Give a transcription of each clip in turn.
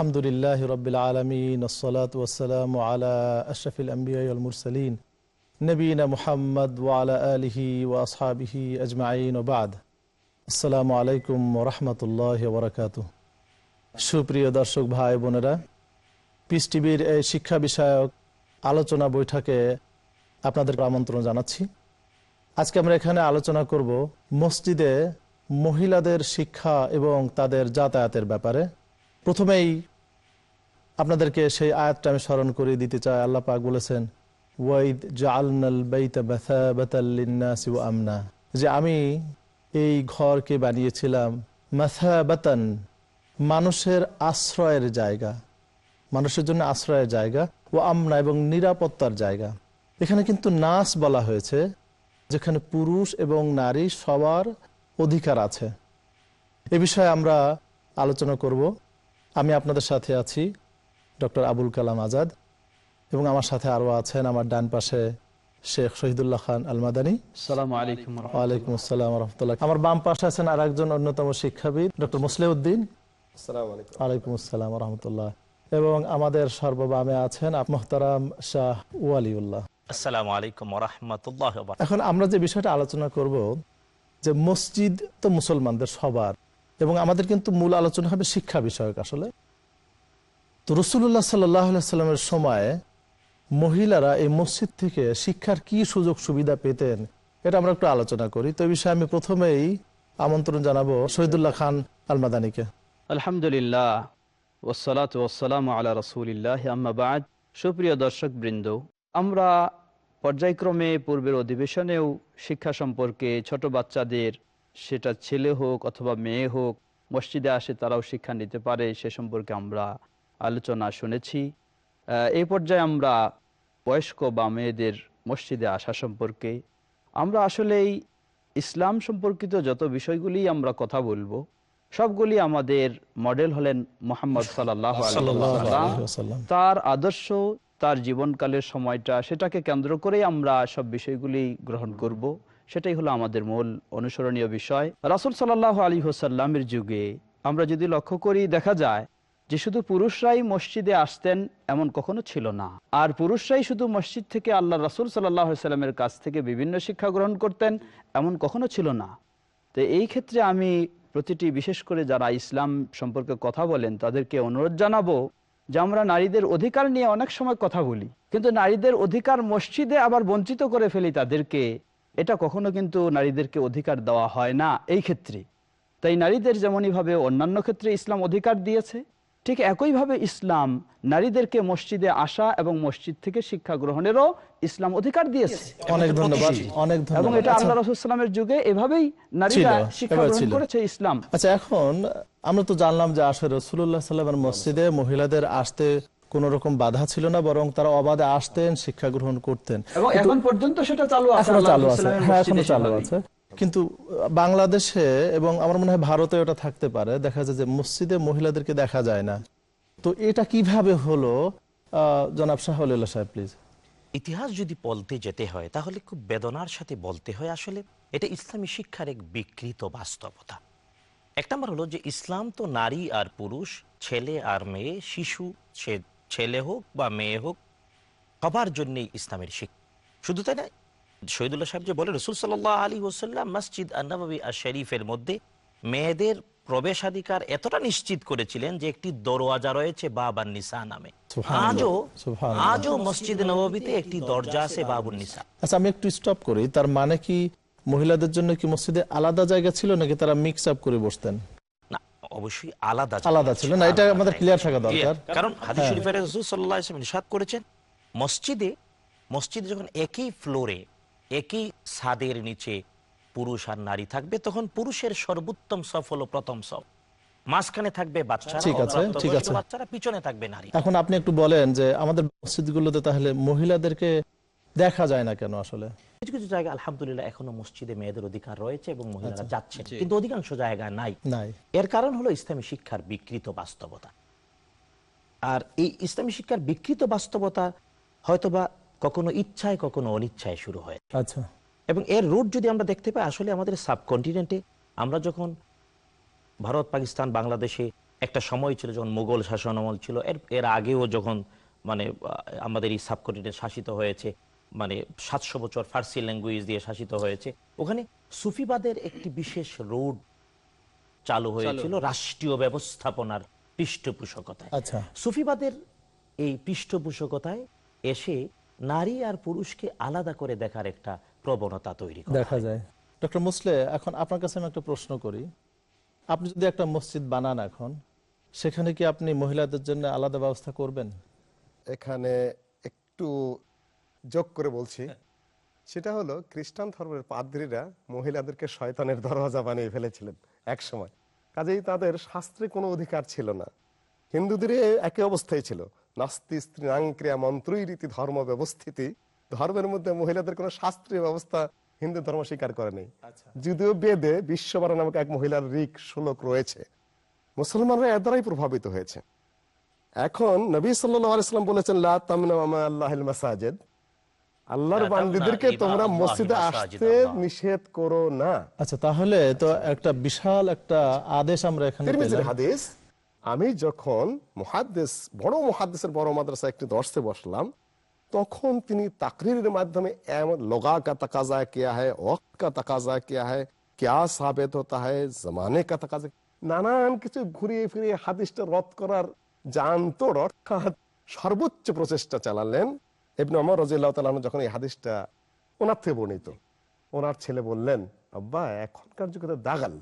আলহামদুলিল্লাহ রবিল আলমিন ওসলাতাম আলা আশরফিল আম্বিয়ালমুরসলিন নবীনা মুহাম্মদ ওয়ালা আলহি ওয়াসহাবিহি আজমাইন ওবাদ আসসালামু আলাইকুম রহমতুল্লাহ বরকাত সুপ্রিয় দর্শক ভাই বোনেরা, পিস টিভির এই শিক্ষা বিষয়ক আলোচনা বৈঠকে আপনাদের আমন্ত্রণ জানাচ্ছি। আজকে আমরা এখানে আলোচনা করব মসজিদে মহিলাদের শিক্ষা এবং তাদের যাতায়াতের ব্যাপারে। প্রথমেই আপনাদেরকে সেই আয়াতটা আমি স্মরণ করিয়ে দিতে চাই। আল্লাহ পাক বলেছেন, ওয়াইদ জালনাল বাইতা বাতালিন্নাসি ওয়া আমনা। যে আমি এই ঘরকে বানিয়েছিলাম মাথাবাতান মানুষের আশ্রয়ের জায়গা, মানুষের জন্য আশ্রয়ের জায়গা ও আমনা এবং নিরাপত্তার জায়গা। এখানে কিন্তু নাস বলা হয়েছে, যেখানে পুরুষ এবং নারী সবার অধিকার আছে। এ বিষয়ে আমরা আলোচনা করব। আমি আপনাদের সাথে আছি ডক্টর আবুল কালাম আজাদ এবং আমার সাথে আরও আছেন আমার ডান পাশে শেখ শহীদুল্লাহ খান আলমাদানী। সালাম আলাইকুম ওয়ালাইকুম আসসালাম রহমতুল্লাহ। আমার বাম পাশে আছেন আর একজন অন্যতম শিক্ষাবিদ ডক্টর মুসলিউদ্দিন। ওয়ালাইকুম আসসালাম রহমতুল্লাহ। এবং আমাদের সর্ববামে আছেন মোহতারাম শাহ ওয়ালিউল্লাহ। আসসালামু আলাইকুম রহমতুল্লাহ এখন আমরা যে বিষয়টা আলোচনা করব যে মসজিদ তো মুসলমানদের সবার এবং আমাদের কিন্তু মূল আলোচনা হবে শিক্ষা বিষয়ক আসলে। তো রসুল্লাহ সাল্লামের সময় মহিলারা এই মসজিদ থেকে শিক্ষার কি সুযোগ সুবিধা পেতেন, এটা আমরা একটু আলোচনা করি। তো বিষয়ে আমি প্রথমেই আমন্ত্রণ জানাব শহীদুল্লাহ খান আলমাদানিকে। আলহামদুলিল্লাহ ওসালাত ওসালাম আলা রসুলিল্লাহ সুপ্রিয় দর্শক বৃন্দ আমরা পর্যায়ক্রমে পূর্বের অধিবেশনেও শিক্ষা সম্পর্কে ছোট বাচ্চাদের, সেটা ছেলে হোক অথবা মেয়ে হোক, মসজিদে আসে তারাও শিক্ষা নিতে পারে, সে সম্পর্কে আমরা আলোচনা শুনেছি। এই পর্যায়ে আমরা বয়স্ক বা মেয়েদের মসজিদে আসা সম্পর্কে আমরা আসলেই ইসলাম সম্পর্কিত যত বিষয়গুলি আমরা কথা বলব সবগুলি আমাদের মডেল হলেন মোহাম্মদ সাল্লাহ তার আদর্শ তার জীবনকালের সময়টা সেটাকে কেন্দ্র করেই আমরা সব বিষয়গুলি গ্রহণ করব। সেটাই হলো আমাদের মূল অনুসরণীয় বিষয়। রাসুল সাল্লাহ আলী হোসাল্লামের যুগে আমরা যদি লক্ষ্য করি দেখা যায় যে শুধু পুরুষরাই মসজিদে আসতেন এমন কখনো ছিল না। আর পুরুষরাই শুধু মসজিদ থেকে আল্লাহ রাসুল সাল্লামের কাছ থেকে বিভিন্ন শিক্ষা গ্রহণ করতেন এমন কখনো ছিল না। তো এই ক্ষেত্রে আমি প্রতিটি, বিশেষ করে যারা ইসলাম সম্পর্কে কথা বলেন, তাদেরকে অনুরোধ জানাব যে আমরা নারীদের অধিকার নিয়ে অনেক সময় কথা বলি, কিন্তু নারীদের অধিকার মসজিদে আবার বঞ্চিত করে ফেলি তাদেরকে, এটা কখনো কিন্তু নারীদেরকে অধিকার দেওয়া হয় না এই ক্ষেত্রে। তাই নারীদের যেমনইভাবে অন্যান্য ক্ষেত্রে ইসলাম অধিকার দিয়েছে ঠিক একইভাবে ইসলাম নারীদেরকে মসজিদে আসা এবং মসজিদ থেকে শিক্ষা গ্রহণেরও ইসলাম অধিকার দিয়েছে। অনেক ধন্যবাদ অনেক এবং এটা আল্লাহ রসুলামের যুগে এভাবেই নারীরা শিক্ষা গ্রহণ করেছে ইসলাম। আচ্ছা এখন আমরা তো জানলাম যে আসলে রসুল্লাহ সাল্লামের মসজিদে মহিলাদের আসতে কোন রকম বাধা ছিল না বরং তারা অবাধে আসতেন শিক্ষা গ্রহণ করতেন। এবং এখন পর্যন্ত সেটা চালু আছে চালু আছে। হ্যাঁ এখনও চালু আছে। কিন্তু বাংলাদেশে এবং আমার মনে হয় ভারতে ওটা থাকতে পারে। দেখা যায় যে মসজিদে মহিলাদেরকে দেখা যায় না। তো এটা কীভাবে হলো? জনাব শাহুল্লাহ সাহেব প্লিজ ইতিহাস যদি বলতে যেতে হয়, তাহলে খুব বেদনার সাথে বলতে হয় আসলে এটা ইসলামী শিক্ষার এক বিকৃত বাস্তবতা। এক নম্বর হলো যে ইসলাম তো নারী আর পুরুষ, ছেলে আর মেয়ে, শিশু, সে ছেলে হোক বা মেয়ে হোক, সবার জন্যই ইসলামের শিক্ষা। শুধু তাই না শহীদুল্লাহ সাহেব যে বলে রসুল সাল্লাহ আলী ওসাল্লাম মসজিদ আন্নাবী আর শরীফের মধ্যে মেয়েদের প্রবেশাধিকার এতটা নিশ্চিত করেছিলেন যে একটি দরওয়াজা রয়েছে বাবার নিসা নামে আজও আজও মসজিদ নবীতে একটি দরজা আছে বাবুর নিসা আচ্ছা আমি একটু স্টপ করি। তার মানে কি মহিলাদের জন্য কি মসজিদে আলাদা জায়গা ছিল নাকি তারা মিক্স আপ করে বসতেন? না অবশ্যই আলাদা আলাদা ছিল। না এটা আমাদের ক্লিয়ার থাকা দরকার। কারণ হাদিস শরীফের রাসূল সাল্লাল্লাহু আলাইহি ওয়াসাল্লাম ইরশাদ করেছেন মসজিদে মসজিদে যখন একই ফ্লোরে একই ছাদের নিচে পুরুষ আর নারী থাকবে তখন পুরুষের সর্বোত্তম সফ হলো প্রথম সফ মাঝখানে থাকবে বাচ্চারা ঠিক আছে, ঠিক আছে। বাচ্চারা পিছনে থাকবে নারী। এখন আপনি একটু বলেন যে আমাদের মসজিদগুলোতে তাহলে মহিলাদেরকে দেখা যায় না কেন আসলে? কিছু কিছু জায়গায় আলহামদুলিল্লাহ এখনও মসজিদে মেয়েদের অধিকার রয়েছে এবং মহিলারা আচ্ছা। যাচ্ছেন কিন্তু অধিকাংশ জায়গায় নাই। নাই। এর কারণ হলো ইসলামী শিক্ষার বিকৃত বাস্তবতা। আর এই ইসলামী শিক্ষার বিকৃত বাস্তবতা হয়তোবা কখনো ইচ্ছায় কখনো অনিচ্ছায় শুরু হয়। আচ্ছা। এবং এর রুট যদি আমরা দেখতে পাই আসলে আমাদের সাবকন্টিনেন্টে আমরা যখন ভারত পাকিস্তান বাংলাদেশে একটা সময় ছিল যখন মুঘল শাসন আমল ছিল এর এর আগেও যখন মানে আমাদের এই সাবকন্টিনেন্ট শাসিত হয়েছে মানে সাতশো বছর ফার্সি ল্যাঙ্গুয়েজ দিয়ে শাসিত হয়েছে ওখানে সুফিবাদের একটি বিশেষ রোড চালু হয়েছিল রাষ্ট্রীয় ব্যবস্থাপনার পৃষ্ঠপোষকতায়। আচ্ছা। সুফিবাদের এই পৃষ্ঠপোষকতায় এসে নারী আর পুরুষকে আলাদা করে দেখার একটা প্রবণতা তৈরি দেখা যায়। ডক্টর মুসলে এখন আপনার কাছে আমি একটা প্রশ্ন করি। আপনি যদি একটা মসজিদ বানান এখন সেখানে কি আপনি মহিলাদের জন্য আলাদা ব্যবস্থা করবেন? এখানে একটু যোগ করে বলছি। সেটা হলো খ্রিস্টান ধর্মের পাদ্রীরা মহিলাদেরকে শয়তানের দরওয়াজা বানিয়ে ফেলেছিলেন এক সময় কাজেই তাদের শাস্ত্রে কোনো অধিকার ছিল না। হিন্দুদের একই অবস্থায় ছিল। নাস্তি স্ত্রীনাংক্রিয়া মন্ত্রই রীতি ধর্ম ব্যবস্থিতি ধর্মের মধ্যে মহিলাদের কোনো শাস্ত্রীয় ব্যবস্থা হিন্দু ধর্ম স্বীকার করে নেই। যদিও বেদে বিশ্ববার নামক এক মহিলার রিক শ্লোক রয়েছে। মুসলমানরা এর দ্বারাই প্রভাবিত হয়েছে। এখন নবী সাল্লাম বলেছেন লা তামনা আমা আল্লাহিল মাসাজিদ। আল্লাহর বান্দীদেরকে তোমরা মসজিদে আসতে নিষেধ করো না। আচ্ছা তাহলে তো একটা বিশাল একটা আদেশ আমরা এখানে হাদিস আমি যখন মহাদ্দেশ বড় মহাদ্দেশের বড় মাদ্রাসা একটি দর্শে বসলাম, তখন তিনি তাকরিরের মাধ্যমে লগা কা তকাজা কিয়া হ্যাঁ ওক্ত কা তকাজা কিয়া হ্যাঁ ক্যা সাবেত হতা হ্যাঁ জমানে কা তকাজা নানান কিছু ঘুরিয়ে ফিরিয়ে হাদিসটা রদ করার জান্তর অর্থাৎ সর্বোচ্চ প্রচেষ্টা চালালেন। এবনে অমর রাজিল্লাহ যখন এই হাদিসটা ওনার থেকে বর্ণিত, ওনার ছেলে বললেন, আব্বা, এখনকার যুগে তো দাগাল।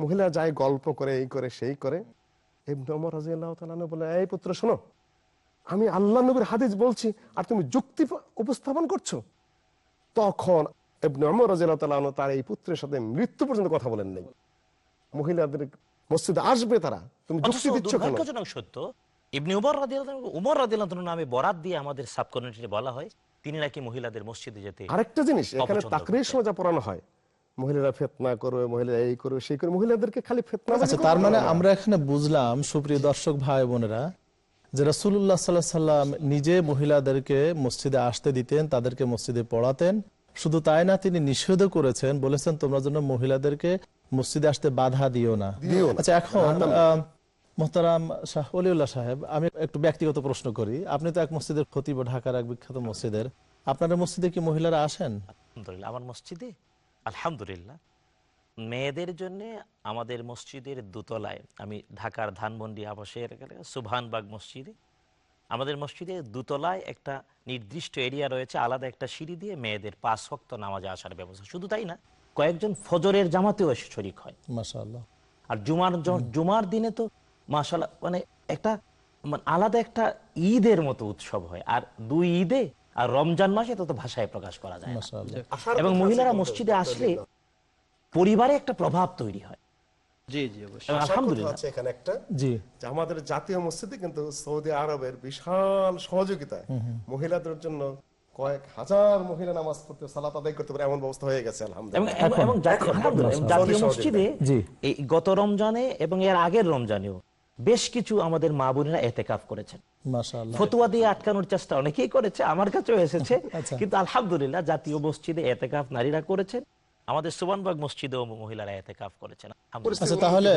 মহিলা যায় গল্প করে, এই করে, সেই করে বলে এই পুত্র শোনো আমি আল্লাহ নবীর হাদিস বলছি আর তুমি যুক্তি উপস্থাপন করছ। তখন রাদিয়াল্লাহু তাআলা আনহু তার এই পুত্রের সাথে মৃত্যু পর্যন্ত কথা বলেন নাই। মহিলাদের মসজিদে আসবে তারা। তুমি যুক্তি দিচ্ছ সত্য ইবনে উমর রাদিয়াল্লাহু উমর রাদিয়াল্লাহু নামে বরাত দিয়ে আমাদের বলা হয় তিনি নাকি মহিলাদের মসজিদে যেতে আরেকটা জিনিস এখানে তাকরির। সময় যা পড়ানো হয়। মহিলারা ফেতনা করবে মহিলারা এই করবে সেই করবে মহিলাদেরকে খালি ফেতনা আচ্ছা তার মানে আমরা এখানে বুঝলাম সুপ্রিয় দর্শক ভাই বোনেরা যে রাসুল্লাহ সাল্লাহ সাল্লাম নিজে মহিলাদেরকে মসজিদে আসতে দিতেন তাদেরকে মসজিদে পড়াতেন। শুধু তাই না তিনি নিষেধও করেছেন বলেছেন তোমরা যেন মহিলাদেরকে মসজিদে আসতে বাধা দিও না। আচ্ছা এখন মোহতারাম শাহ অলিউল্লাহ সাহেব আমি একটু ব্যক্তিগত প্রশ্ন করি। আপনি তো এক মসজিদের খতিব ঢাকার এক বিখ্যাত মসজিদের। আপনাদের মসজিদে কি মহিলারা আসেন? আলহামদুলিল্লাহ আমার মসজিদে? আলহামদুলিল্লাহ মেয়েদের জন্য আমাদের মসজিদের দোতলায় আমি ঢাকার ধানমন্ডি আবাসের সুবহানবাগ মসজিদে আমাদের মসজিদে দুতলায় একটা নির্দিষ্ট এরিয়া রয়েছে আলাদা একটা সিঁড়ি দিয়ে মেয়েদের পাঁচ ভক্ত নামাজে আসার ব্যবস্থা। শুধু তাই না কয়েকজন ফজরের জামাতেও এসে শরিক হয়। মাশাআল্লাহ। আর জুমার জুমার দিনে তো মাসাল্লাহ মানে একটা মানে আলাদা একটা ঈদের মতো উৎসব হয়। আর দুই ঈদে আর রমজান মাসে তো তো ভাষায় প্রকাশ করা যায় এবং মহিলারা মসজিদে আসলে পরিবারে একটা প্রভাব তৈরি হয়। জি জি অবশ্যই। এবং আলহামদুলিল্লাহ। আছে এখানে একটা জি। যে আমাদের জাতীয় মসজিদে কিন্তু সৌদি আরবের বিশাল সহযোগিতায় মহিলাদের জন্য কয়েক হাজার মহিলা নামাজ পড়তে সালাত আদায় করতে পারে এমন ব্যবস্থা হয়ে গেছে আলহামদুলিল্লাহ। এবং- এবং জাতীয় আলহামদুলিল্লাহ, এবং জাতীয় সৌদি মসজিদে গত রমজানে এবং এর আগের রমজানেও বেশ কিছু আমাদের মা বোনেরা এতেকাফ করেছেন। ফতুয়া দিয়ে আটকানোর চেষ্টা অনেকেই করেছে আমার কাছেও এসেছে। আচ্ছা। কিন্তু আলহামদুলিল্লাহ জাতীয় মসজিদে এতেকাফ নারীরা করেছেন। আমাদের সুবানবাগ মসজিদেও মহিলারা এতেকাফ করেছেন। আচ্ছা তাহলে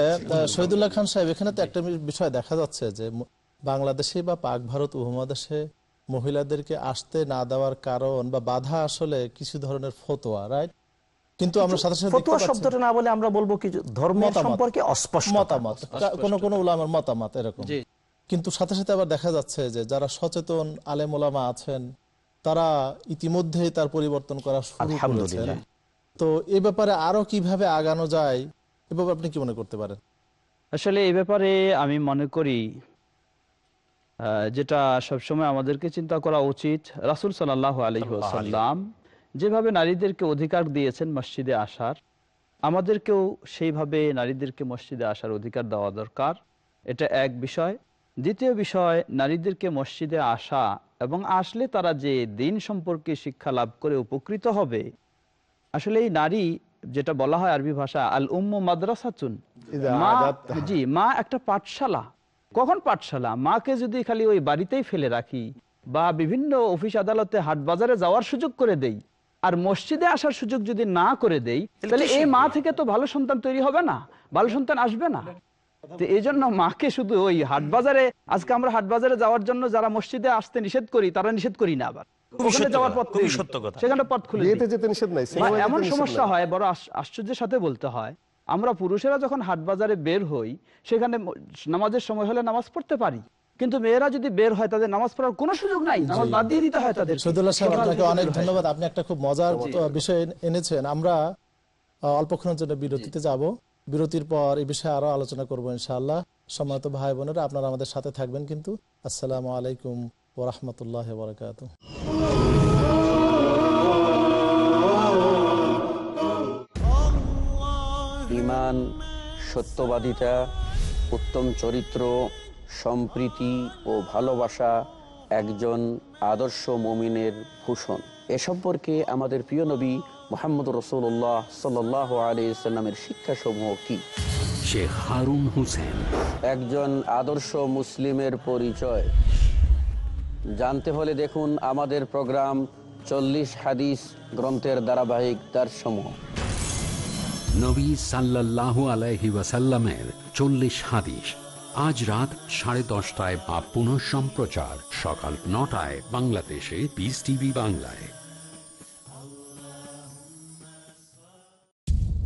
শহীদুল্লাহ খান সাহেব এখানে তো একটা বিষয় দেখা যাচ্ছে যে বাংলাদেশে বা পাক ভারত উপমহাদেশে মহিলাদেরকে আসতে না দেওয়ার কারণ বা বাধা আসলে কিছু ধরনের ফতোয়া রাইট? কিন্তু আমরা সাথে সাথে দেখতে ফতুয়া শব্দটা না বলে আমরা বলব কি ধর্ম সম্পর্কে অস্পষ্ট মতামত। কোন কোনো কোনো উলামার মতামত এরকম। জি। কিন্তু সাথে সাথে আবার দেখা যাচ্ছে যে যারা সচেতন আলেম ওলামা আছেন তারা ইতিমধ্যেই তার পরিবর্তন করা শুরু করেছেন। তো এ ব্যাপারে আরও কীভাবে আগানো যায় এ ব্যাপারে আপনি কি মনে করতে পারেন? আসলে এই ব্যাপারে আমি মনে করি আহ, যেটা সবসময় আমাদেরকে চিন্তা করা উচিত রাসুল সাল্লাহ আলহিহাসাল্লাম যেভাবে নারীদেরকে অধিকার দিয়েছেন মসজিদে আসার আমাদেরকেও সেইভাবে নারীদেরকে মসজিদে আসার অধিকার দেওয়া দরকার। এটা এক বিষয়। দ্বিতীয় বিষয় নারীদেরকে মসজিদে আসা এবং আসলে তারা যে দিন সম্পর্কে শিক্ষা লাভ করে উপকৃত হবে। আসলে এই নারী যেটা বলা হয় আরবি ভাষা আল উম্ম মাদ্রাসাচুন জি মা একটা পাঠশালা। কখন পাঠশালা? মাকে যদি খালি ওই বাড়িতেই ফেলে রাখি বা বিভিন্ন অফিস আদালতে হাট বাজারে যাওয়ার সুযোগ করে দেই আর মসজিদে আসার সুযোগ যদি না করে দেই তাহলে এই মা থেকে তো ভালো সন্তান তৈরি হবে না ভালো সন্তান আসবে না। তো এই জন্য মাকে শুধু ওই হাট বাজারে আজকে আমরা হাট বাজারে যাওয়ার জন্য যারা মসজিদে আসতে নিষেধ করি তারা নিষেধ করি না আবার। এমন সমস্যা হয় বড় আশ্চর্যের সাথে বলতে হয় আমরা পুরুষেরা যখন হাট বাজারে বের হই সেখানে নামাজের সময় হলে নামাজ পড়তে পারি। কিন্তু মেয়েরা যদি বের হয় তাদের নামাজ পড়ার কোনো সুযোগ নাই নামাজ বাদ দিয়ে দিতে হয় তাদের শহীদুল্লাহ সাহেব আপনাকে অনেক ধন্যবাদ। আপনি একটা খুব মজার বিষয় এনেছেন। আমরা অল্পক্ষণের জন্য বিরতিতে যাব। বিরতির পর এই বিষয়ে আরও আলোচনা করব ইনশাআল্লাহ। সম্মানিত ভাই বোনেরা, আপনারা আমাদের সাথে থাকবেন কিন্তু। আসসালামু আলাইকুম ওরহমতুল্লাহ বরকাত ইমান, সত্যবাদিতা, উত্তম চরিত্র, সম্প্রীতি ও ভালোবাসা একজন আদর্শ মমিনের ভূষণ। এ সম্পর্কে আমাদের প্রিয় নবী মোহাম্মদ রসুল্লাহ সাল আলি সাল্লামের শিক্ষাসমূহ কি? শেখ হারুন হোসেন। একজন আদর্শ মুসলিমের পরিচয়। জানতে হলে দেখুন আমাদের প্রোগ্রাম চল্লিশ হাদিস গ্রন্থের ধারাবাহিক দারসমূহ নবী সাল্লাল্লাহু আলাইহি ওয়াসাল্লামের চল্লিশ হাদিস। আজ রাত সাড়ে দশটায় বা পুনঃ সম্প্রচার সকাল নটায় বাংলাদেশে পিস টিভি বাংলায়।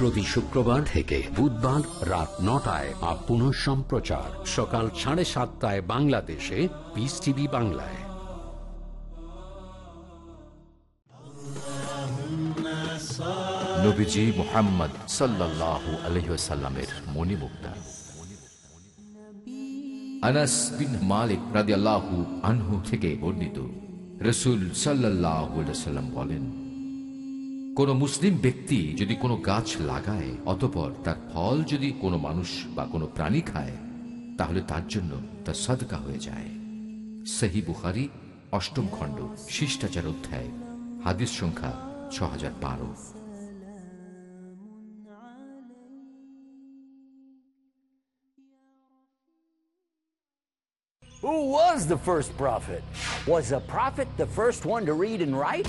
প্রতি শুক্রবার থেকে বুধবার রাত নটায় আর পুনঃ সম্প্রচার। সকাল সাড়ে সাতটায় বাংলাদেশে পিস টিভি বাংলায়। মোহাম্মদ মালিক আনহু থেকে রসুল বলেন কোন মুসলিম ব্যক্তি যদি কোনো গাছ লাগায়, অতপর তার ফল যদি কোনো মানুষ বা কোনো প্রাণী খায়, তাহলে তার জন্য তা সদকা হয়ে যায় সেহি বুখারি, অষ্টম খণ্ড, শিষ্টাচার অধ্যায়, হাদিস সংখ্যা ছ হাজার বারো Who was the first prophet? Was a prophet the first one to read and write?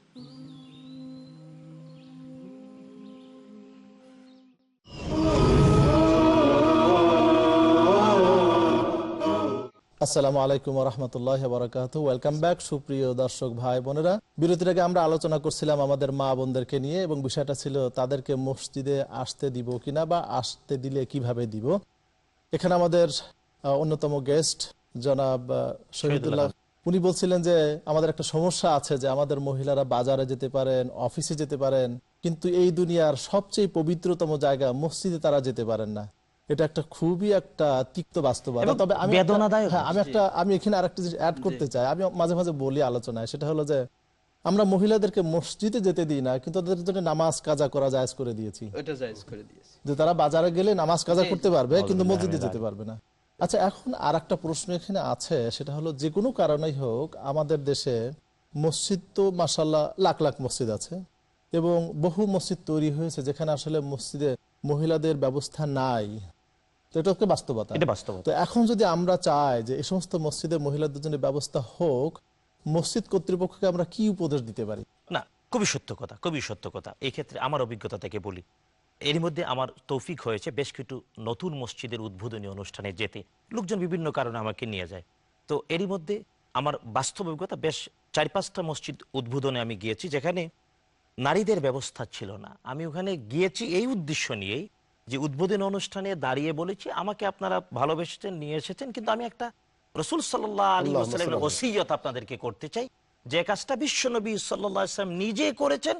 আসসালামু আলাইকুম রহমতুল্লাহ বারকাত ওয়েলকাম ব্যাক সুপ্রিয় দর্শক ভাই বোনেরা। বিরতির আগে আমরা আলোচনা করছিলাম আমাদের মা বোনদেরকে নিয়ে এবং বিষয়টা ছিল তাদেরকে মসজিদে আসতে দিব কিনা বা আসতে দিলে কীভাবে দিব। এখানে আমাদের অন্যতম গেস্ট জনাব শহীদুল্লাহ। উনি বলছিলেন যে আমাদের একটা সমস্যা আছে যে আমাদের মহিলারা বাজারে যেতে পারেন অফিসে যেতে পারেন কিন্তু এই দুনিয়ার সবচেয়ে পবিত্রতম জায়গা মসজিদে তারা যেতে পারেন না। এটা একটা খুবই একটা তিক্ত বাস্তবতা। তবে আমি। হ্যাঁ, আমি একটা আমি এখানে আরেকটা জিনিস অ্যাড করতে চাই। আমি মাঝে মাঝে বলি আলোচনায় সেটা হলো যে আমরা মহিলাদেরকে মসজিদে যেতে দিই না কিন্তু তাদের জন্য নামাজ কাজা করা জায়েজ করে দিয়েছি। ওটা জায়েজ করে দিয়েছি। যে তারা বাজারে গেলে নামাজ কাজা করতে পারবে কিন্তু মসজিদে যেতে পারবে না। আচ্ছা এখন আর একটা প্রশ্ন এখানে আছে সেটা হলো যে কোনো কারণেই হোক আমাদের দেশে মসজিদ তো মাসাল্লাহ লাখ লাখ মসজিদ আছে এবং বহু মসজিদ তৈরি হয়েছে যেখানে আসলে মসজিদে মহিলাদের ব্যবস্থা নাই। তো এটা হচ্ছে বাস্তবতা। এটা বাস্তবতা। তো এখন যদি আমরা চাই যে এই সমস্ত মসজিদে মহিলাদের জন্য ব্যবস্থা হোক মসজিদ কর্তৃপক্ষকে আমরা কি উপদেশ দিতে পারি? না খুবই সত্য কথা খুবই সত্য কথা। এই ক্ষেত্রে আমার অভিজ্ঞতা থেকে বলি। এর মধ্যে আমার তৌফিক হয়েছে বেশ কিছু নতুন মসজিদের উদ্বোধনী অনুষ্ঠানে যেতে। লোকজন বিভিন্ন কারণে আমাকে নিয়ে যায়। তো এরই মধ্যে আমার বাস্তব অভিজ্ঞতা বেশ চার পাঁচটা মসজিদ উদ্বোধনে আমি গিয়েছি যেখানে নারীদের ব্যবস্থা ছিল না। আমি ওখানে গিয়েছি এই উদ্দেশ্য নিয়েই। যে উদ্বোধনী অনুষ্ঠানে দাঁড়িয়ে বলেছি আমাকে আপনারা ভালোবেসেছেন নিয়ে এসেছেন কিন্তু আমি একটা রসুল সাল্লাহ আলী ওসিয়ত আপনাদেরকে করতে চাই। যে কাজটা বিশ্বনবী সাল্লাহ ইসলাম নিজে করেছেন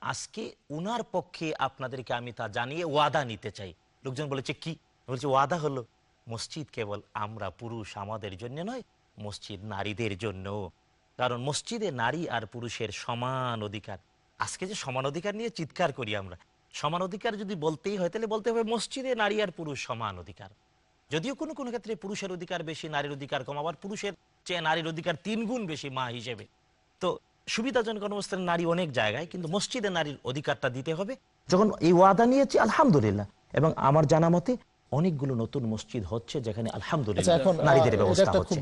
আজকে উনার পক্ষে আপনাদেরকে আমি তা জানিয়ে ওয়াদা নিতে চাই। লোকজন বলেছে কি? বলছে ওয়াদা হলো মসজিদ কেবল আমরা পুরুষ আমাদের জন্য নয় মসজিদ নারীদের জন্য। কারণ মসজিদে নারী আর পুরুষের সমান অধিকার। আজকে যে সমান অধিকার নিয়ে চিৎকার করি আমরা সমান অধিকার যদি বলতেই হয় তাহলে বলতে হবে মসজিদে নারী আর পুরুষ সমান অধিকার। যদিও কোনো কোনো ক্ষেত্রে পুরুষের অধিকার বেশি নারীর অধিকার কম আবার পুরুষের চেয়ে নারীর অধিকার তিন গুণ বেশি মা হিসেবে। তো সুবিধাজনক অবস্থানে নারী অনেক জায়গায় কিন্তু মসজিদে নারীর অধিকারটা দিতে হবে। যখন এই ওয়াদা নিয়েছি আলহামদুলিল্লাহ। এবং আমার জানা মতে অনেকগুলো নতুন মসজিদ হচ্ছে যেখানে আচ্ছা, আলহামদুলিল্লাহ আহ, নারীদের ব্যবস্থা হচ্ছে।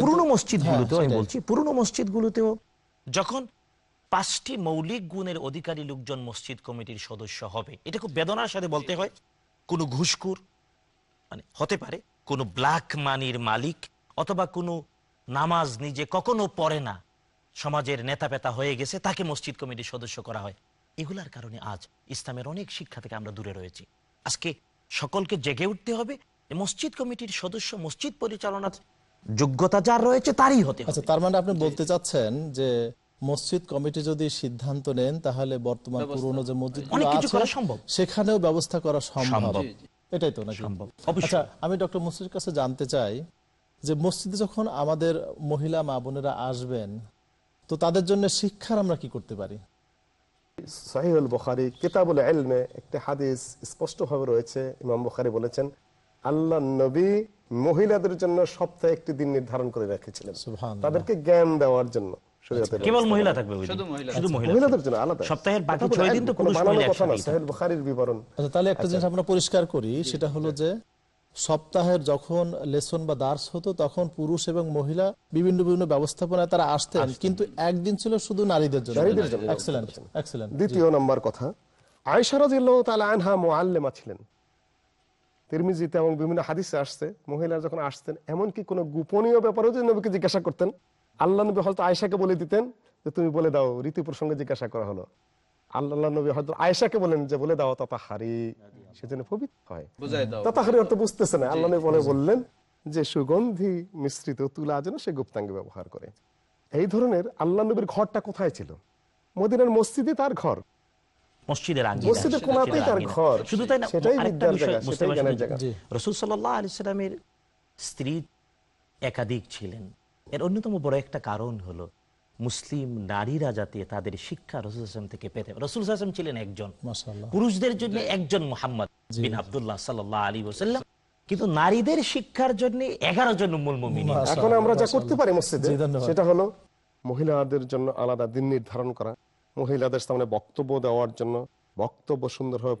পুরনো মসজিদগুলোতেও হ্যাঁ, আমি বলছি পুরনো মসজিদগুলোতেও যখন পাঁচটি মৌলিক গুণের অধিকারী লোকজন মসজিদ কমিটির সদস্য হবে। এটা খুব বেদনার সাথে বলতে হয়, কোনো ঘুষখুর মানে হতে পারে, কোনো ব্ল্যাক মানির মালিক অথবা কোনো নামাজ নিজে কখনো পড়ে না, সমাজের নেতা পেতা হয়ে গেছে, তাকে মসজিদ কমিটির সদস্য করা হয়। এগুলার কারণে আজ ইসলামের অনেক শিক্ষা থেকে আমরা দূরে রয়েছি। আজকে সকলকে জেগে উঠতে হবে মসজিদ কমিটির সদস্য মসজিদ পরিচালনার যোগ্যতা যার রয়েছে, তারই হতে আচ্ছা তার মানে আপনি বলতে চাচ্ছেন যে মসজিদ কমিটি যদি সিদ্ধান্ত নেন তাহলে বর্তমান পুরনো যে মসজিদ সম্ভব। সেখানেও ব্যবস্থা করা সম্ভব। এটাই তো নাকি? আচ্ছা আমি ডক্টর মুসির কাছে জানতে চাই যে মসজিদে যখন আমাদের মহিলা মা বোনেরা আসবেন তো তাদের জন্য শিক্ষার আমরা কি করতে পারি? সাহিউল বুখারি কিতাবুল ইলমে একটি হাদিস স্পষ্টভাবে রয়েছে। ইমাম বুখারি বলেছেন আল্লাহ নবী মহিলাদের জন্য সপ্তাহে একটি দিন নির্ধারণ করে রেখেছিলেন। তাদেরকে জ্ঞান দেওয়ার জন্য। কেবল ব্যবস্থা মহিলা করা। থাকবে ওই শুধু মহিলা শুধু মহিলাদের জন্য আলাদা। সপ্তাহের বাকি কথা দিন তো পুরুষ মহিলা কথা না একসাথেই সাহেল বিবরণ। আচ্ছা তাহলে একটা জিনিস আমরা পরিষ্কার করি সেটা হলো যে সপ্তাহের যখন লেসন বা দার্স হতো তখন পুরুষ এবং মহিলা বিভিন্ন বিভিন্ন ব্যবস্থাপনায় তারা আসতেন। কিন্তু একদিন ছিল শুধু নারীদের জন্য। দ্বিতীয় নম্বর কথা। আয়সা আনহা মুআল্লিমা ছিলেন। তিরমিজিতে এবং বিভিন্ন হাদিসে আসছে মহিলারা যখন আসতেন এমনকি কোনো গোপনীয় ব্যাপারেও যদি নবীকে জিজ্ঞাসা করতেন আল্লাহ নবী হয়তো আয়েশাকে বলে দিতেন যে তুমি বলে দাও রীতি প্রসঙ্গে জিজ্ঞাসা করা হলো। আল্লাহ নবী হয়তো আয়েশাকে বলেন যে বলে দাও তথা হারি সেজন্য পবিত্র হয়। বুঝাই দাও। তথা হারি অর্থ বুঝতেছে না। আল্লাহ নবী বলে বললেন যে সুগন্ধি মিশ্রিত তুলা যেন সে গুপ্তাঙ্গে ব্যবহার করে। এই ধরনের আল্লাহ নবীর ঘরটা কোথায় ছিল? মদিনার মসজিদে তার ঘর। মসজিদের মসজিদের কোনাতেই তার ঘর। শুধু তাই না আরেকটা বিষয় জায়গা, বুঝতে সেটাই পারছেন? জায়গা। রসুল সাল্লাহ আলি সাল্লামের স্ত্রী একাধিক ছিলেন। এর অন্যতম বড় একটা কারণ হলো মুসলিম নারীরা যাতে তাদের শিক্ষা রসুল আসলাম থেকে পেতে রসুল আসলাম ছিলেন একজন। পুরুষদের জন্য একজন মোহাম্মদ বিন আবদুল্লাহ সাল্লাহ আলী ওসাল্লাম কিন্তু নারীদের শিক্ষার জন্য এগারো জন মূল মমিনী এখন আমরা যা করতে পারি মসজিদে সেটা হলো মহিলাদের জন্য আলাদা দিন নির্ধারণ করা। মহিলাদের সামনে বক্তব্য দেওয়ার জন্য বক্তব্য সুন্দরভাবে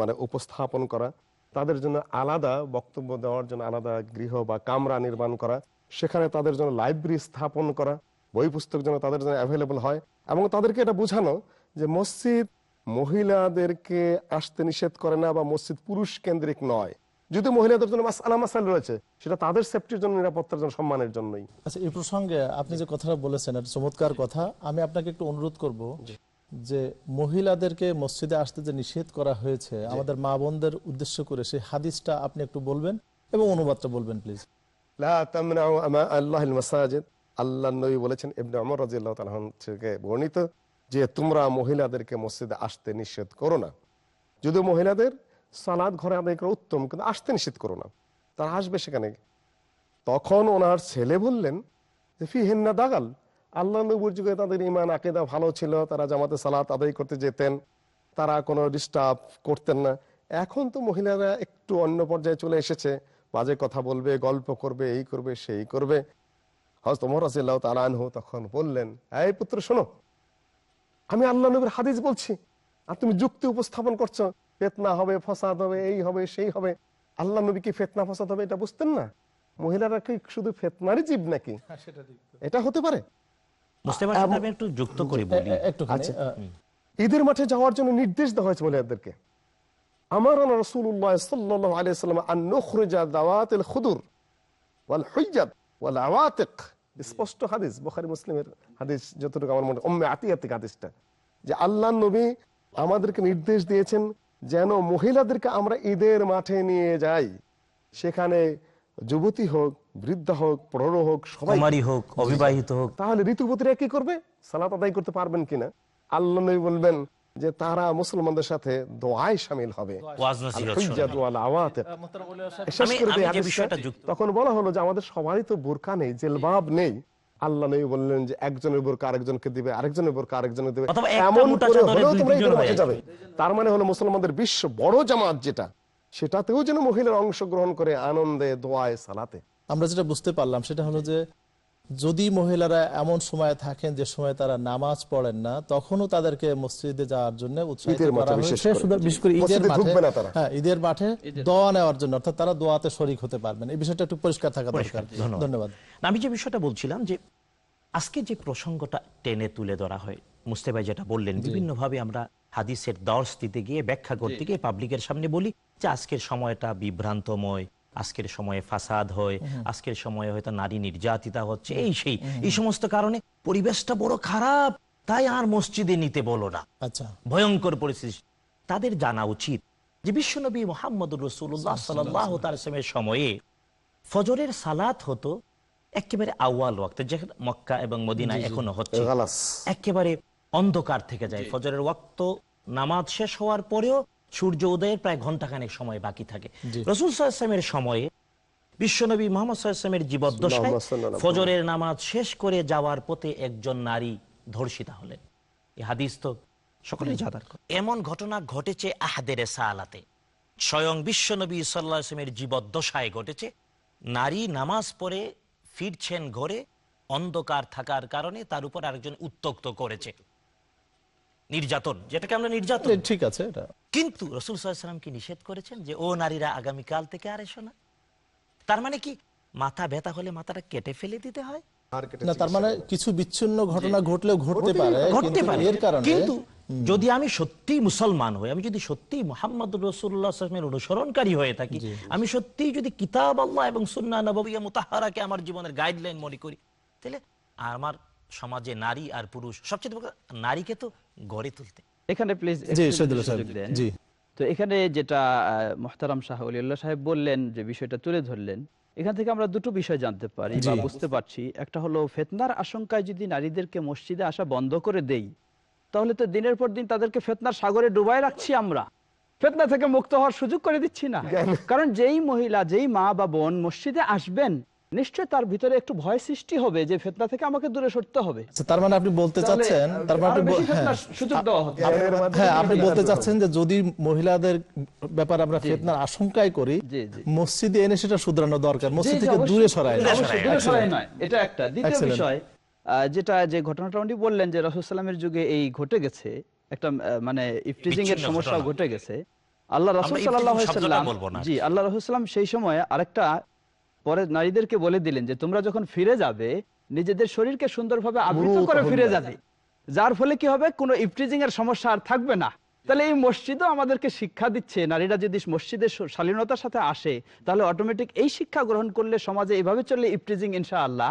মানে উপস্থাপন করা। তাদের জন্য আলাদা বক্তব্য দেওয়ার জন্য আলাদা গৃহ বা কামরা নির্মাণ করা। সেখানে তাদের জন্য লাইব্রেরি স্থাপন করা বই পুস্তক যেন তাদের জন্য অ্যাভেলেবল হয় এবং তাদেরকে এটা বোঝানো যে মসজিদ মহিলাদেরকে আসতে নিষেধ করে না বা মসজিদ পুরুষ কেন্দ্রিক নয়। যদি মহিলাদের জন্য মাসালা মাসাল রয়েছে সেটা তাদের সেফটির জন্য নিরাপত্তার জন্য সম্মানের জন্যই। আচ্ছা এই প্রসঙ্গে আপনি যে কথাটা বলেছেন একটা চমৎকার কথা। আমি আপনাকে একটু অনুরোধ করব যে মহিলাদেরকে মসজিদে আসতে যে নিষেধ করা হয়েছে আমাদের মা বোনদের উদ্দেশ্য করে সেই হাদিসটা আপনি একটু বলবেন এবং অনুবাদটা বলবেন প্লিজ তামনাউ আমা আল্লাহ নবী বলেছেন, ইবনে ওমর রাদিয়াল্লাহু তাআলা আনহু থেকে বর্ণিত যে তোমরা মহিলাদেরকে মসজিদে আসতে নিষেধ করো না। যদি মহিলাদের সালাদ ঘরে আদায় করা উত্তম, কিন্তু আসতে নিষেধ করো না। তারা আসবে সেখানে তখন ওনার ছেলে বললেন যে ফি হেন্না দাগাল। আল্লাহ নবীর যুগে তাদের ইমান আকেদা ভালো ছিল, তারা জামাতে সালাত আদায় করতে যেতেন। তারা কোনো ডিস্টার্ব করতেন না। এখন তো মহিলারা একটু অন্য পর্যায়ে চলে এসেছে। বাজে কথা বলবে গল্প করবে এই করবে সেই করবে। হজরত ওমর রাজিয়াল্লাহ তালানহু তখন বললেন এই পুত্র শোনো আমি আল্লাহ নবীর হাদিস বলছি। আর তুমি যুক্তি উপস্থাপন করছ ফেতনা হবে ফসাদ হবে এই হবে সেই হবে। আল্লাহ নবী কি ফেতনা ফসাদ হবে এটা বুঝতেন না? মহিলারা কি শুধু ফেতনারই জীব নাকি? এটা হতে পারে। বুঝতে পারছেন? একটু যুক্ত করে বলি। একটুখানি আচ্ছা। ঈদের মাঠে যাওয়ার জন্য নির্দেশ দেওয়া হয়েছে মহিলাদেরকে। আমার রসুল্লাহ সাল্লাহ আলিয়াল্লাম আন দাওয়াতিল খুদুর ওয়াল হুইজাত ওয়াল আওয়াতিক স্পষ্ট হাদিস বুখারী মুসলিমের হাদিস যতটুকু আমার মনে উম্মে আতিয়াতিক হাদিসটা যে আল্লাহ নবী আমাদেরকে নির্দেশ দিয়েছেন যেন মহিলাদেরকে আমরা ঈদের মাঠে নিয়ে যাই। সেখানে যুবতী হোক বৃদ্ধা হোক প্রৌঢ় হোক সবাই হোক অবিবাহিত হোক। তাহলে ঋতুপতিরা কি করবে? সালাত আদায় করতে পারবেন কিনা? আল্লাহ নবী বলবেন যে তারা মুসলমানদের সাথে দোয়ায় সামিল হবে। তখন বলা হলো যে আমাদের সবারই তো বোরকা নেই জেলবাব নেই। আল্লাহ নবী বললেন যে একজনের বোরকা আরেকজনকে দিবে আরেকজনের বোরকা আরেকজনকে দিবে। এমন করে হলেও তোমরা যাবে। তার মানে হলো মুসলমানদের বিশ্ব বড় জামাত যেটা সেটাতেও যেন মহিলারা অংশগ্রহণ করে আনন্দে দোয়ায় সালাতে। আমরা যেটা বুঝতে পারলাম সেটা হলো যে যদি মহিলারা এমন সময় থাকেন যে সময় তারা নামাজ পড়েন না তখনও তাদেরকে মসজিদে যাওয়ার জন্য উৎসাহিত করা হয়েছে। বিশেষ করে ঈদের মাঠে। হ্যাঁ ঈদের মাঠে দোয়া নেওয়ার জন্য অর্থাৎ তারা দোয়াতে শরিক হতে পারবেন। এই বিষয়টা একটু পরিষ্কার থাকা দরকার। ধন্যবাদ। আমি যে বিষয়টা বলছিলাম যে আজকে যে প্রসঙ্গটা টেনে তুলে ধরা হয় মুস্তে ভাই যেটা বললেন বিভিন্নভাবে আমরা হাদিসের দর্শ দিতে গিয়ে ব্যাখ্যা করতে গিয়ে পাবলিকের সামনে বলি যে আজকের সময়টা বিভ্রান্তময় আজকের সময়ে ফাসাদ হয় আজকের সময়ে হয়তো নারী নির্যাতিতা হচ্ছে এই সেই এই সমস্ত কারণে পরিবেশটা বড় খারাপ তাই আর মসজিদে নিতে বলো না। আচ্ছা। ভয়ঙ্কর পরিস্থিতি। তাদের জানা উচিত যে বিশ্বনবী মোহাম্মদ রসুল্লাহ সাল্লামের সময়ে ফজরের সালাত হতো একেবারে আউয়াল ওয়াক্ত যেখানে মক্কা এবং মদিনা এখনও হচ্ছে। একেবারে অন্ধকার থেকে যায় ফজরের ওয়াক্ত নামাজ শেষ হওয়ার পরেও সূর্য উদয়ের প্রায় ঘন্টাখানেক সময় বাকি থাকে। রসুল সাল্লামের সময়ে বিশ্বনবী মোহাম্মদ সাল্লামের জীবদ্দশায় ফজরের নামাজ শেষ করে যাওয়ার পথে একজন নারী ধর্ষিতা হলেন। এই হাদিস তো সকলেই কথা। এমন ঘটনা ঘটেছে আহাদের সালাতে স্বয়ং বিশ্বনবী সাল্লাহ আসলামের জীবদ্দশায় ঘটেছে। নারী নামাজ পড়ে ফিরছেন ঘরে অন্ধকার থাকার কারণে তার উপর আরেকজন উত্তক্ত করেছে। নির্যাতন যেটাকে আমরা নির্যাতন ঠিক আছে এটা কিন্তু রসুল সাল্লাম কি নিষেধ করেছেন যে ও নারীরা আগামীকাল থেকে আর এসো না তার মানে কি মাথা ব্যথা হলে মাথাটা কেটে ফেলে দিতে হয়? না তার মানে কিছু বিচ্ছিন্ন ঘটনা ঘটলেও ঘটতে পারে ঘটতে পারে। এর কারণে কিন্তু যদি আমি সত্যি মুসলমান হই আমি যদি সত্যি মোহাম্মদ রসুল্লাহামের অনুসরণকারী হয়ে থাকি আমি সত্যি যদি কিতাব আল্লাহ এবং সুন্না নবিয়া মুতাহারাকে আমার জীবনের গাইডলাইন মনে করি তাহলে আমার সমাজে নারী আর পুরুষ সবচেয়ে নারীকে তো গড়ে তুলতে। এখানে প্লিজ জি তো এখানে যেটা মোহতারাম শাহ অলিউল্লাহ সাহেব বললেন যে বিষয়টা তুলে ধরলেন এখান থেকে আমরা দুটো বিষয় জানতে পারি বা বুঝতে পারছি। একটা হলো ফেতনার আশঙ্কায় যদি নারীদেরকে মসজিদে আসা বন্ধ করে দেই তাহলে তো দিনের পর দিন তাদেরকে ফেতনার সাগরে ডুবাই রাখছি আমরা। ফেতনা থেকে মুক্ত হওয়ার সুযোগ করে দিচ্ছি না। কারণ যেই মহিলা যেই মা বা বোন মসজিদে আসবেন নিশ্চয় তার ভিতরে একটু ভয় সৃষ্টি হবে যে ফেতনা থেকে আমাকে দূরে সরতে হবে। আচ্ছা, তার মানে আপনি বলতে চাচ্ছেন তার মানে আপনি হ্যাঁ। হচ্ছে হ্যাঁ আপনি বলতে চাচ্ছেন যে যদি মহিলাদের ব্যাপারে আমরা ফেতনার আশঙ্কাই করি। মসজিদে এনে সেটা শুধরানো দরকার মসজিদ থেকে দূরে সরায় না। দূরে সরায় নয়। এটা একটা। দ্বিতীয় বিষয় যেটা যে ঘটনাটা উনি বললেন যে রসুলামের যুগে এই ঘটে গেছে একটা মানে ইফটিজিং এর সমস্যা ঘটে গেছে। আল্লাহ রসুল শব্দটা বলব না। জি আল্লাহ রসুলাম সেই সময় আরেকটা পরে নারীদেরকে বলে দিলেন যে তোমরা যখন ফিরে যাবে নিজেদের শরীরকে সুন্দরভাবে আবৃত করে ফিরে যাবে। যার ফলে কি হবে? কোনো ইফটিজিং এর সমস্যা আর থাকবে না। তাহলে এই মসজিদও আমাদেরকে শিক্ষা দিচ্ছে নারীরা যদি মসজিদের শালীনতার সাথে আসে তাহলে অটোমেটিক এই শিক্ষা গ্রহণ করলে সমাজে এভাবে চললে ইফটিজিং ইনশাআল্লাহ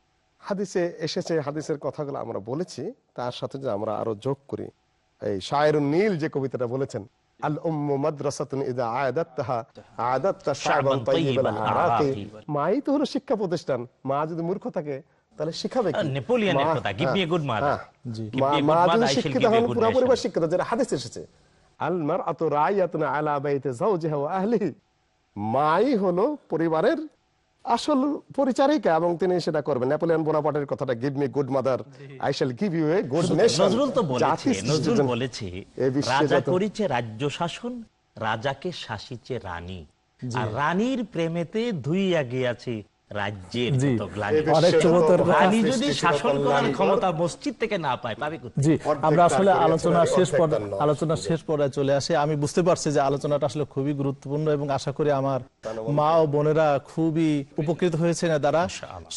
হাদিসে এসেছে হাদিসের কথাগুলো আমরা বলেছি তার সাথে যে আমরা আরও যোগ করি এই শায়রুন নীল যে কবিতাটা বলেছেন আল উম্মু মাদ্রাসাতুন ইদা আয়াদাত্তাহা আয়াদাত্তা শা'বান শা'বান তাইয়িবাল তাইয়িবাল আরাকি আরাকি। মাই তো হলো শিক্ষা প্রতিষ্ঠান মা যদি মূর্খ থাকে তাহলে শিখাবে কি? নেপোলিয়নের কথা, give me a good mother. G. Give মা- me a good মা mother, যদি শিক্ষিত give you a হন পুরো পরিবার শিক্ষিত যেটা হাদিস এসেছে আলমার আত রায়াতুন আলা বাইতে যাওজিহা ওয়া আহলিহি মাই হলো পরিবারের আসল পরিচারিকা এবং তিনি সেটা করবেন। নেপোলিয়ন বোনাপার্টের কথাটা give me good mother I shall give you a good nation Nazrul তো বলেছে নজরুল বলেছে রাজা করিছে রাজ্য শাসন রাজাকে শাসিছে রানী। আর রানীর প্রেমেতে ধুই আগে আছে রাজ্যের যদি শাসন করার ক্ষমতা মসজিদ থেকে না পায় পাবে জি আমরা আসলে শেষ পর্যায়ে চলে আসে। আমি বুঝতে পারছি যে আলোচনাটা আসলে খুবই গুরুত্বপূর্ণ এবং আশা করি আমার মা ও বোনেরা খুবই উপকৃত হয়েছে এর দ্বারা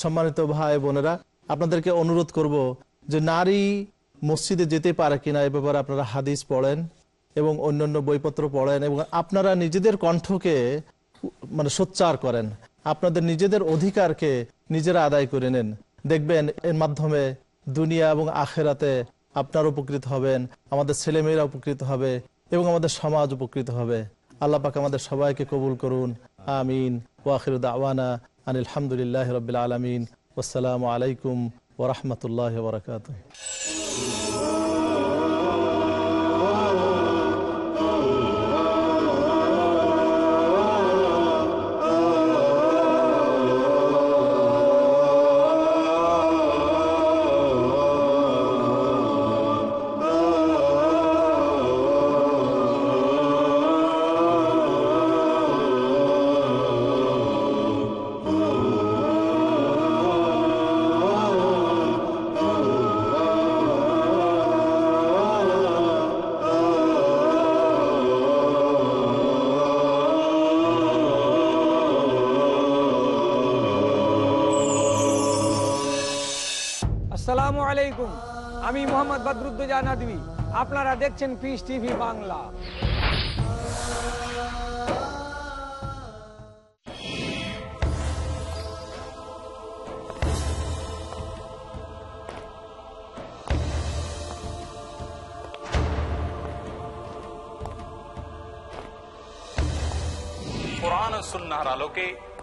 সম্মানিত ভাই বোনেরা আপনাদেরকে অনুরোধ করব যে নারী মসজিদে যেতে পারে কিনা এ ব্যাপারে আপনারা হাদিস পড়েন এবং অন্যান্য বইপত্র পড়েন এবং আপনারা নিজেদের কণ্ঠকে মানে সোচ্চার করেন। আপনাদের নিজেদের অধিকারকে নিজেরা আদায় করে নেন। দেখবেন, এর মাধ্যমে দুনিয়া এবং আখেরাতে আপনার উপকৃত হবেন, আমাদের ছেলেমেয়েরা উপকৃত হবে এবং আমাদের সমাজ উপকৃত হবে। আল্লাহ পাক আমাদের সবাইকে কবুল করুন। আমিন। ওয়াখির দাওয়ানা আনিল হামদুলিল্লাহ রবিল আলমিন। আসসালামু আলাইকুম ওরহমতুল্লাহ বরকাত আলাইকুম। আমি মোহাম্মদ বদরুদ্দোজা নদী আপনারা দেখছেন পিস টিভি বাংলা। কোরআন ও সুন্নাহর আলোকে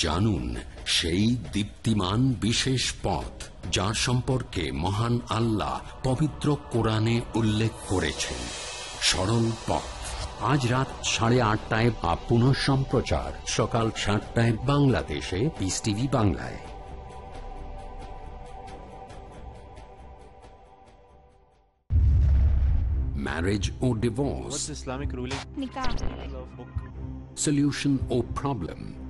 জানুন সেই দীপ্তিমান বিশেষ পথ যার সম্পর্কে মহান আল্লাহ পবিত্র কোরআনে উল্লেখ করেছেন। সরল পথ। আজ রাত সাড়ে আটটায় বা পুনঃ সম্প্রচার সকাল সাতটায় বাংলাদেশে। পিস টিভি বাংলায়। Marriage or divorce? What's Islamic ruling? Nikah. solution or problem?